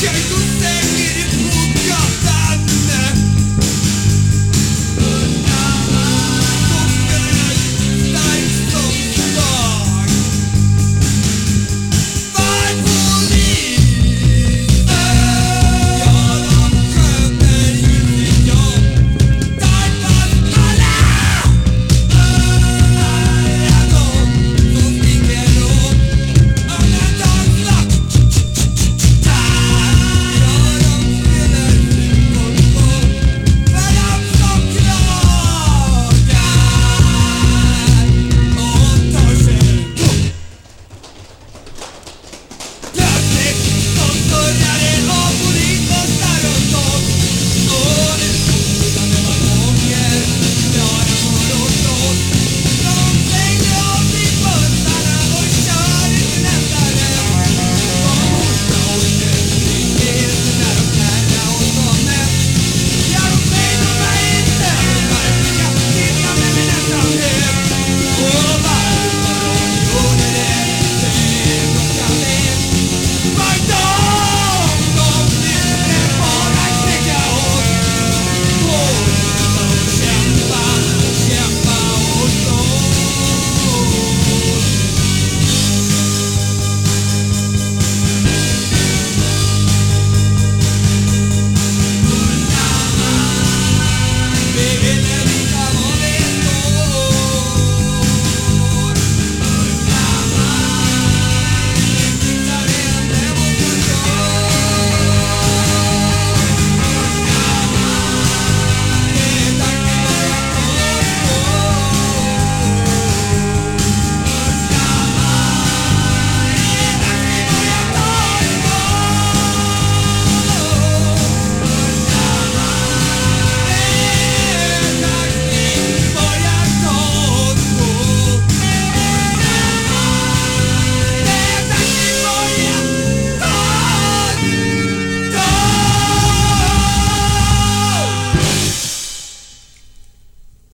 jeito